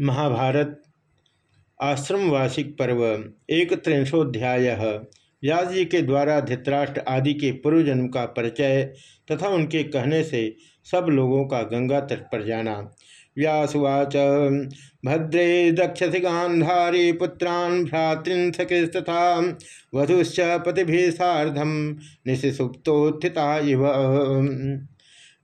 महाभारत आश्रम वार्षिक पर्व एक त्रिंशोध्याय व्यास जी के द्वारा धृतराष्ट्र आदि के पूर्व जन्म का परिचय तथा उनके कहने से सब लोगों का गंगा तट पर जाना। व्यासुवाच, भद्रे दक्षसि गांधारी पुत्रान् भ्रातृन् सकृस्तथा वधुश्च पतिभिः सार्धम निशिसुप्तोत्थिता इव।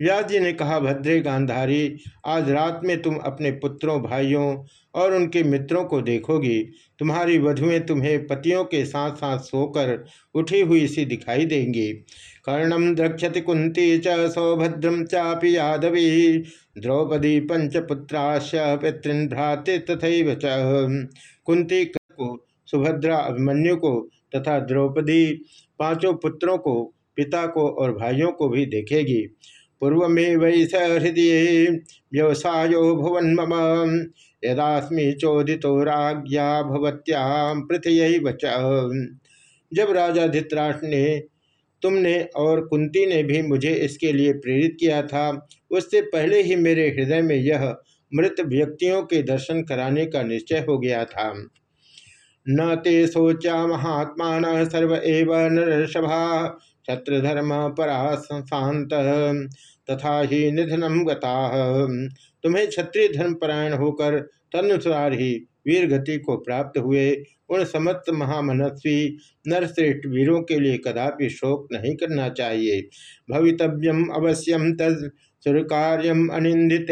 व्यास जी ने कहा, भद्रे गांधारी, आज रात में तुम अपने पुत्रों, भाइयों और उनके मित्रों को देखोगी। तुम्हारी वधुएँ तुम्हें पतियों के साथ साथ सोकर उठी हुई सी दिखाई देंगी। कर्णम द्रक्षति कुंती च सौभद्रम चापि यादवी। द्रौपदी पंचपुत्राश पितृन भ्राते तथा च। कुंती को, सुभद्रा अभिमन्यु को तथा द्रौपदी पाँचों पुत्रों को, पिता को और भाइयों को भी देखेगी। पूर्व में वै स हृदय व्यवसायो भुवन मम। यदास्मि चोदितो राज्ञा भवत्याम पृथ्वी बच जब राजा धित्राष्ट्र ने तुमने और कुंती ने भी मुझे इसके लिए प्रेरित किया था, उससे पहले ही मेरे हृदय में यह मृत व्यक्तियों के दर्शन कराने का निश्चय हो गया था। न ते सोचा महात्मा न सर्व एव नरसभा छत्रधर्म पराशांत तथा ही निधनम गता। तुम्हें क्षत्रिय धर्मपरायण होकर तनुसार ही वीर गति को प्राप्त हुए। उन समस्त महामनस्वी, नरश्रेष्ठ वीरों के लिए कदापि शोक नहीं करना चाहिए। भवितव्यम अवश्यम तद, सुरकार्यम अनिंदित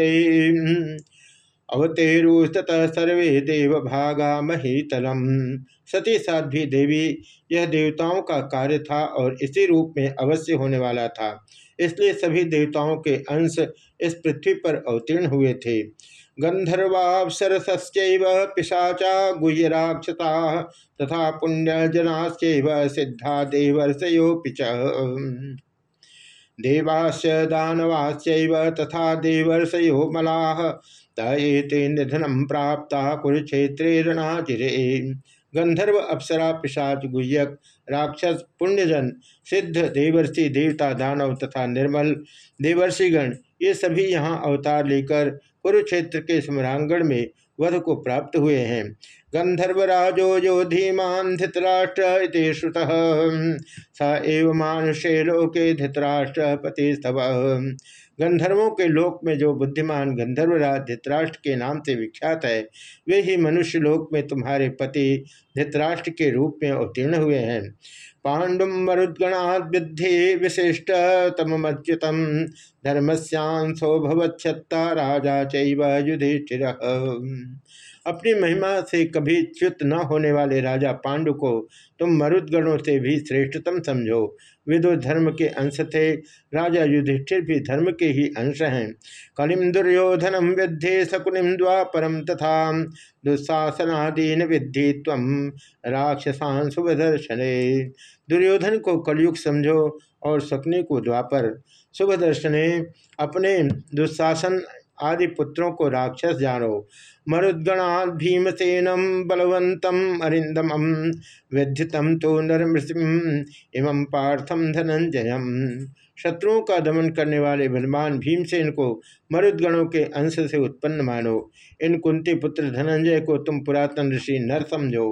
अवतेरुस्तत सर्वे देव भागा महीतलम सती साध्वी देवी, यह देवताओं का कार्य था और इसी रूप में अवश्य होने वाला था। इसलिए सभी देवताओं के अंश इस पृथ्वी पर अवतीर्ण हुए थे। गंधर्वापसरस पिशाचा गुह्यराक्षता तथा पुण्यजनाश्चैव सिद्धा देवर्षयोपि देवाश्च दानवाश्चैव तथा देवर्षयो मलाः ते निधनम प्राप्त कुरुक्षेत्रे रणाचिरे गंधर्व अप्सरा पिशाच गुह्यक, राक्षस पुण्यजन, सिद्ध देवर्षि देवता दानव तथा निर्मल देवर्षिगण, ये सभी यहाँ अवतार लेकर कुरुक्षेत्र के स्मरांगण में वध को प्राप्त हुए हैं। गंधर्वराजो जो धीमान धृतराष्ट्र श्रुत। स एव मानुषे लोके धृतराष्ट्र पति गंधर्वों के लोक में जो बुद्धिमान गंधर्वराज धृतराष्ट्र के नाम से विख्यात है, वे ही मनुष्य लोक में तुम्हारे पति धृतराष्ट्र के रूप में अवतीर्ण हुए हैं। पांडुम मरुद्गणाद विद्धि विशिष्ट तमच्युतम धर्मस्यांशो भवत्ता राजा चैव युधिष्ठिर। अपनी महिमा से कभी च्युत न होने वाले राजा पांडु को तुम मरुदगणों से भी श्रेष्ठतम समझो। विदु धर्म के अंश थे। राजा युधिष्ठिर भी धर्म के ही अंश हैं। कलिम दुर्योधनम विद्धि शकुनिम द्वापरम तथा दुस्साहसनादीन विद्धि तम राक्षसान शुभदर्शने दुर्योधन को कलयुग समझो और शकुनि को द्वापर। शुभ दर्शने अपने दुस्शासन आदि पुत्रों को राक्षस जानो। मरुद्गणा भीमसेनम बलवंतम अरिंदम विद्युतम तो नरमृषिम इमं पार्थम धनंजयम शत्रुओं का दमन करने वाले बलवान भीमसेन को मरुदगणों के अंश से उत्पन्न मानो। इन कुंती पुत्र धनंजय को तुम पुरातन ऋषि नर समझो।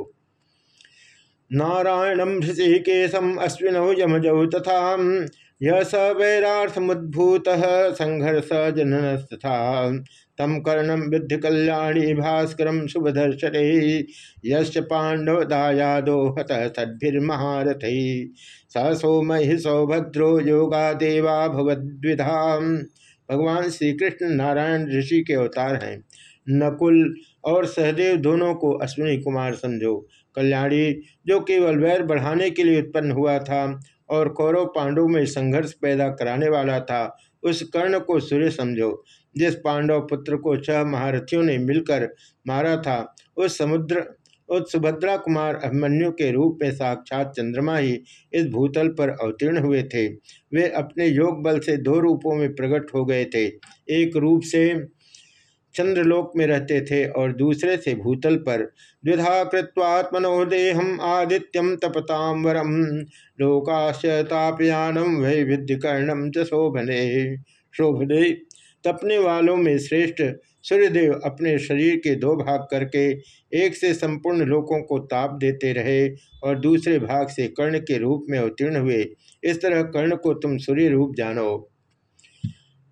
नारायणम ऋषिकेशम अश्विनौ यमजौ तथा यह स वैरार्थमुद्भूत संघर्ष तम कर्णम विद्ध कल्याणी भास्कर शुभदर्शन। यश पांडव दायादो हत सद्भिर्महारथ। स सोम सौभद्रो योगा देवा भगवद्विधा भगवान श्री कृष्ण नारायण ऋषि के अवतार हैं। नकुल और सहदेव दोनों को अश्विनी कुमार समझो। कल्याणी, जो केवल वैर बढ़ाने के लिए उत्पन्न हुआ था और कौरव पांडव में संघर्ष पैदा कराने वाला था। उस कर्ण को सूर्य समझो, जिस पांडव पुत्र को छह महारथियों ने मिलकर मारा था, उस समुद्र, उस सुभद्रा कुमार अभिमन्यु के रूप में साक्षात चंद्रमा ही इस भूतल पर अवतीर्ण हुए थे। वे अपने योग बल से दो रूपों में प्रकट हो गए थे। एक रूप से चंद्रलोक में रहते थे और दूसरे से भूतल पर द्विधा कृत्वात्मनो देहम आदित्यम तपताम वरम लोकाश तापयानम वै कर्णम च शोभने। शोभने। तपने वालों में श्रेष्ठ सूर्यदेव अपने शरीर के दो भाग करके एक से संपूर्ण लोकों को ताप देते रहे और दूसरे भाग से कर्ण के रूप में अवतीर्ण हुए। इस तरह कर्ण को तुम सूर्य रूप जानो।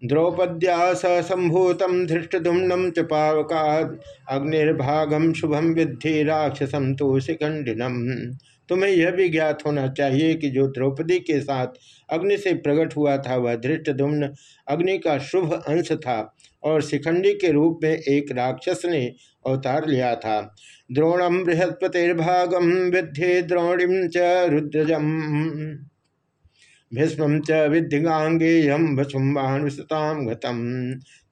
द्रौपद्या संभूतम धृष्टधुम्नम च पावका अग्निर्भागम शुभम विद्धि राक्षसम तो शिखंडिनम तुम्हें यह भी ज्ञात होना चाहिए कि जो द्रौपदी के साथ अग्नि से प्रकट हुआ था, वह धृष्टधुम्न अग्नि का शुभ अंश था और शिखंडी के रूप में एक राक्षस ने अवतार लिया था। द्रोणम बृहस्पतिर्भागम विद्धि द्रोणिम च रुद्रजम। भीष्म च विद्धिगांगेयम वसुम्बानुसताम घतम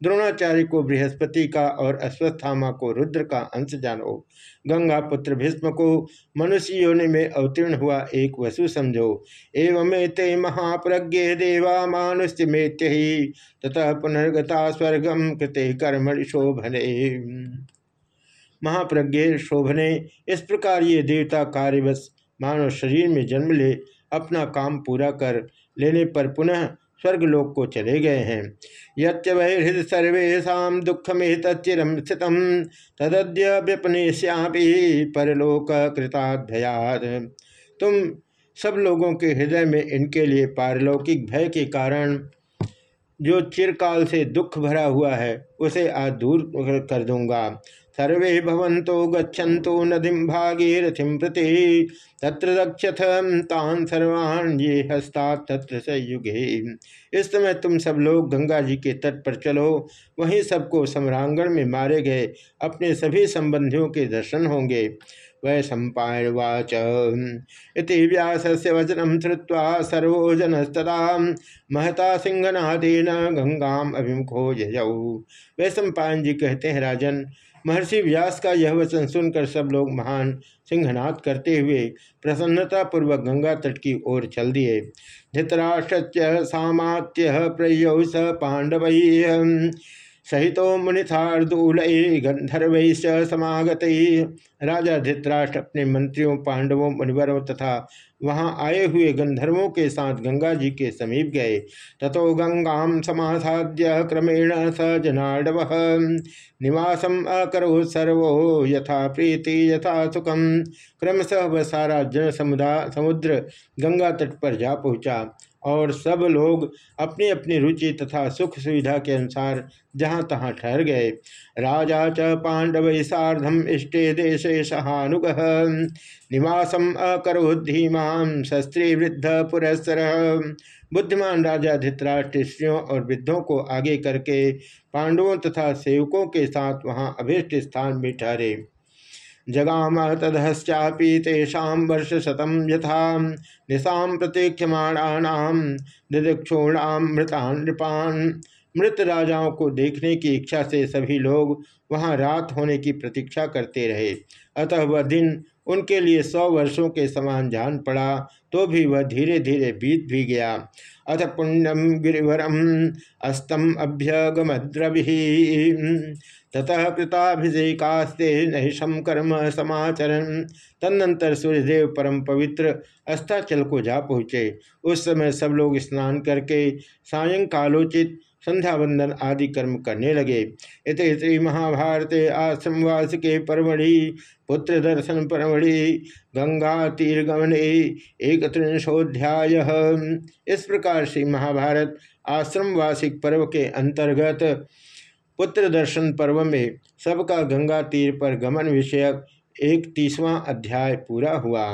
द्रोणाचार्य को बृहस्पति का और अश्वस्थामा को रुद्र का अंश जानो। गंगा पुत्र भीष्म को मनुष्य योनि में अवतीर्ण हुआ एक वसु समझो। एवं ते महाप्रज्ञ देवा मानुष्य मेत्य ही तथा पुनर्गता स्वर्गम कृते कर्मण शोभने। महाप्रज्ञ शोभने, इस प्रकार ये देवता कार्यवश मानव शरीर में जन्म ले अपना काम पूरा कर लेने पर पुनः स्वर्गलोक को चले गए हैं। यच्च हृदय सर्वेशा दुख में तच्चिरम स्थित, तदद्य व्यपनेश्यापी परलोक कृताध्यात तुम सब लोगों के हृदय में इनके लिए पारलौकिक भय के कारण, जो चिरकाल से दुख भरा हुआ है, उसे आज दूर कर दूँगा। सर्वे भवंतो गच्छन्तो नदीं भागीरथिं प्रति, तत्र दक्षथ तान सर्वान् ये हस्ता तत्र संयुगे इस समय तुम सब लोग गंगा जी के तट पर चलो, वहीं सबको सम्रांगण में मारे गए, अपने सभी संबंधियों के दर्शन होंगे। वै सम्पावाच इति व्यास से वचनम श्रुवा सर्वोजनस्तदा महता सिंहनादेन गंगाम अभिमुखो जयऊ वै सम्पायन जी कहते हैं, राजन महर्षि व्यास का यह वचन सुनकर सब लोग महान सिंहनाथ करते हुए प्रसन्नता पूर्वक गंगा तट की ओर चल दिए। धृतराष्ट्र सामात्य प्रयौ स पांडव। सहितो मुनिथार्दूल गंधर्व समागत। राजा धृतराष्ट्र अपने मंत्रियों, पांडवों, मुनिवरों तथा वहाँ आए हुए गंधर्वों के साथ गंगा जी के समीप गए। ततो गंगा समासाद्य क्रमेण स जनाडव निवासम अकरो सर्वो यथा प्रीति, यथा सुखम क्रमशः वह सारा जन समुदाय समुद्र गंगा तट पर जा पहुँचा। और सब लोग अपनी अपनी रुचि तथा सुख सुविधा के अनुसार जहाँ तहाँ ठहर गए। राजा च पांडव साधम इष्टे देशे सहानुग। निवासम अकरोधीमान शस्त्री वृद्ध पुरस्तर बुद्धिमान राजा धित्राष्ट्र स्त्रियों और वृद्धों को आगे करके पांडवों तथा सेवकों के साथ वहाँ अभीष्ट स्थान में ठहरे। जगाम तदहश्चापी तेषा वर्ष शतम यथा निशा प्रतीक्षमाणानाम दिदक्षोणाम मृता नृपान मृत राजाओं को देखने की इच्छा से सभी लोग वहाँ रात होने की प्रतीक्षा करते रहे। अतः वह दिन उनके लिए सौ वर्षों के समान जान पड़ा तो भी वह धीरे धीरे बीत भी गया। अथ पुण्यम गिरिवरम अस्तम अभ्यगमद्रवि ततः कृताभिषेकास्ते नहिषम कर्म समाचरण तदनंतर सूर्यदेव परम पवित्र अस्ताचल को जा पहुँचे। उस समय सब लोग स्नान करके सायंकालोचित संध्या वंदन आदि कर्म करने लगे। इत श्री महाभारत आश्रमवास के परमढ़ि पुत्र दर्शन परमढ़ि गंगा तीर गमन एक त्रिंशोध्याय इस प्रकार से महाभारत आश्रमवासिक पर्व के अंतर्गत पुत्र दर्शन पर्व में सबका गंगा तीर पर गमन विषयक एक तीसवां अध्याय पूरा हुआ।